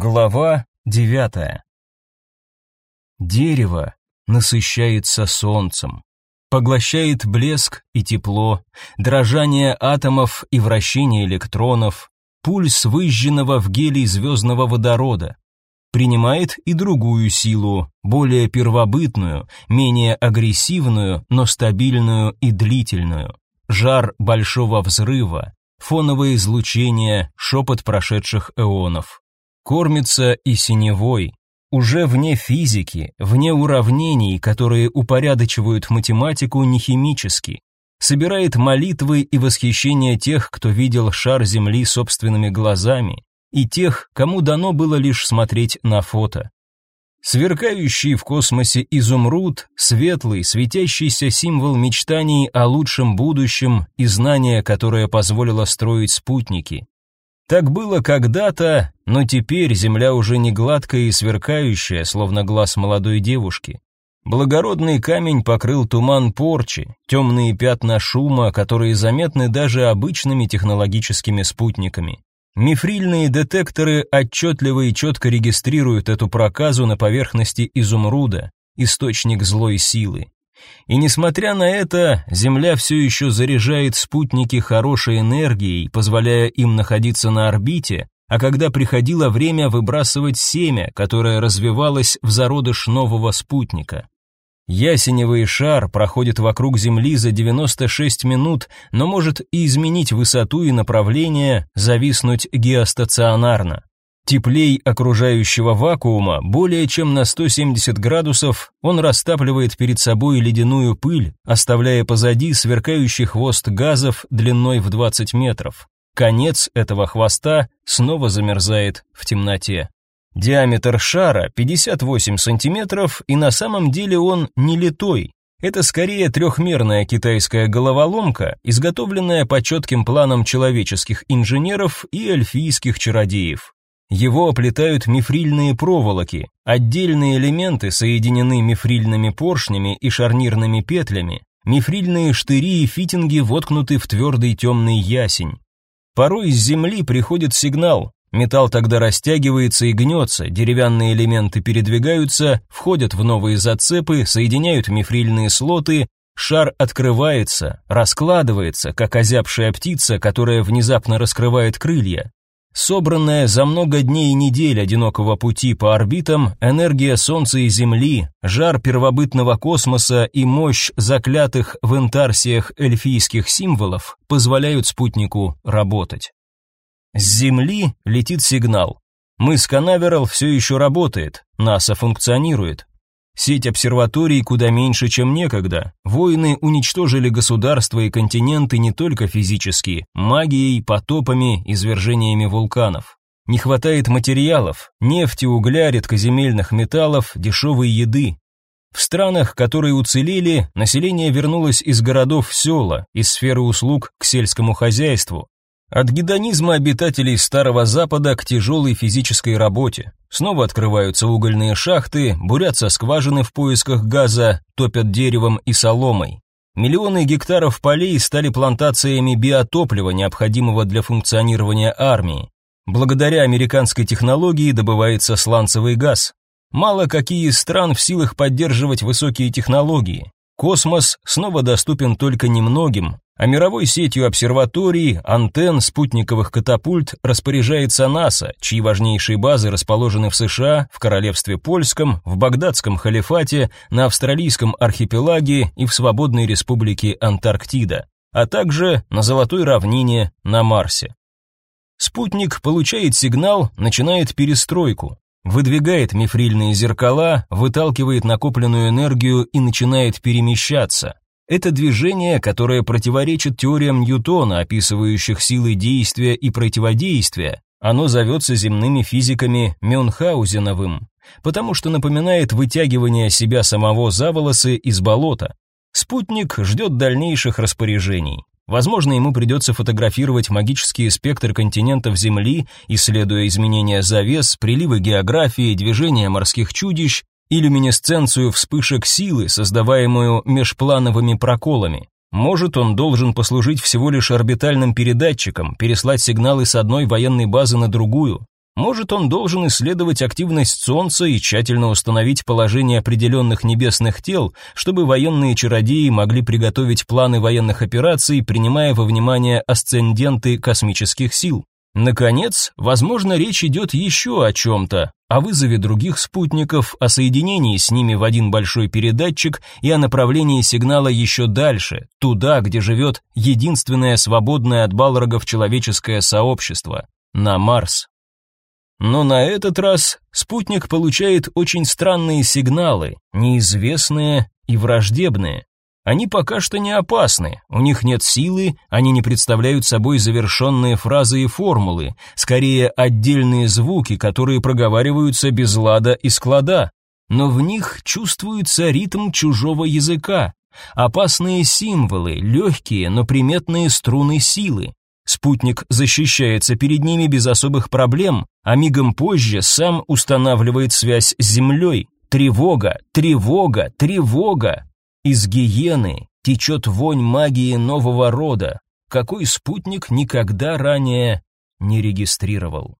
Глава девятая. Дерево насыщается солнцем, поглощает блеск и тепло, дрожание атомов и вращение электронов, пульс выжженного в гелий звездного водорода. Принимает и другую силу, более первобытную, менее агрессивную, но стабильную и длительную. Жар большого взрыва, фоновое излучение, шепот прошедших эонов кормится и синевой, уже вне физики, вне уравнений, которые упорядочивают математику не химически, собирает молитвы и восхищение тех, кто видел шар Земли собственными глазами, и тех, кому дано было лишь смотреть на фото. Сверкающий в космосе изумруд, светлый, светящийся символ мечтаний о лучшем будущем и знания, которое позволило строить спутники. Так было когда-то, но теперь земля уже не гладкая и сверкающая, словно глаз молодой девушки. Благородный камень покрыл туман порчи, темные пятна шума, которые заметны даже обычными технологическими спутниками. Мифрильные детекторы отчетливо и четко регистрируют эту проказу на поверхности изумруда, источник злой силы. И несмотря на это, Земля все еще заряжает спутники хорошей энергией, позволяя им находиться на орбите, а когда приходило время выбрасывать семя, которое развивалось в зародыш нового спутника. Ясеневый шар проходит вокруг Земли за 96 минут, но может и изменить высоту и направление, зависнуть геостационарно. Теплей окружающего вакуума более чем на 170 градусов, он растапливает перед собой ледяную пыль, оставляя позади сверкающий хвост газов длиной в 20 метров. Конец этого хвоста снова замерзает в темноте. Диаметр шара 58 сантиметров, и на самом деле он не литой. Это скорее трехмерная китайская головоломка, изготовленная по четким планам человеческих инженеров и эльфийских чародеев. Его оплетают мифрильные проволоки. Отдельные элементы соединены мифрильными поршнями и шарнирными петлями. Мифрильные штыри и фитинги воткнуты в твердый темный ясень. Порой из земли приходит сигнал. Металл тогда растягивается и гнется, деревянные элементы передвигаются, входят в новые зацепы, соединяют мифрильные слоты, шар открывается, раскладывается, как озябшая птица, которая внезапно раскрывает крылья. Собранная за много дней и недель одинокого пути по орбитам, энергия Солнца и Земли, жар первобытного космоса и мощь заклятых в интарсиях эльфийских символов позволяют спутнику работать. С Земли летит сигнал. Мыс Канаверал все еще работает, НАСА функционирует. Сеть обсерваторий куда меньше, чем некогда. Войны уничтожили государства и континенты не только физически, магией, потопами, извержениями вулканов. Не хватает материалов, нефти, угля, редкоземельных металлов, дешевой еды. В странах, которые уцелели, население вернулось из городов в села, из сферы услуг к сельскому хозяйству. От гедонизма обитателей Старого Запада к тяжелой физической работе. Снова открываются угольные шахты, бурятся скважины в поисках газа, топят деревом и соломой. Миллионы гектаров полей стали плантациями биотоплива, необходимого для функционирования армии. Благодаря американской технологии добывается сланцевый газ. Мало какие из стран в силах поддерживать высокие технологии. Космос снова доступен только немногим, а мировой сетью обсерваторий, антенн, спутниковых катапульт распоряжается НАСА, чьи важнейшие базы расположены в США, в Королевстве Польском, в Багдадском халифате, на австралийском архипелаге и в свободной республике Антарктида, а также на Золотой равнине на Марсе. Спутник получает сигнал, начинает перестройку, выдвигает мифрильные зеркала, выталкивает накопленную энергию и начинает перемещаться. Это движение, которое противоречит теориям Ньютона, описывающих силы действия и противодействия. Оно зовется земными физиками Мюнхгаузеновым, потому что напоминает вытягивание себя самого за волосы из болота. Спутник ждет дальнейших распоряжений. Возможно, ему придется фотографировать магические спектры континентов Земли, исследуя изменения завес, приливы географии, движения морских чудищ и люминесценцию вспышек силы, создаваемую межплановыми проколами. Может, он должен послужить всего лишь орбитальным передатчиком, переслать сигналы с одной военной базы на другую. Может, он должен исследовать активность Солнца и тщательно установить положение определенных небесных тел, чтобы военные чародеи могли приготовить планы военных операций, принимая во внимание асценденты космических сил. Наконец, возможно, речь идет еще о чем-то, о вызове других спутников, о соединении с ними в один большой передатчик и о направлении сигнала еще дальше, туда, где живет единственное свободное от балрогов человеческое сообщество, на Марс. Но на этот раз спутник получает очень странные сигналы, неизвестные и враждебные. Они пока что не опасны, у них нет силы, они не представляют собой завершенные фразы и формулы, скорее отдельные звуки, которые проговариваются без лада и склада. Но в них чувствуется ритм чужого языка, опасные символы, легкие, но приметные струны силы. Спутник защищается перед ними без особых проблем, а мигом позже сам устанавливает связь с Землей. Тревога, тревога, тревога. Из гиены течет вонь магии нового рода, какой спутник никогда ранее не регистрировал.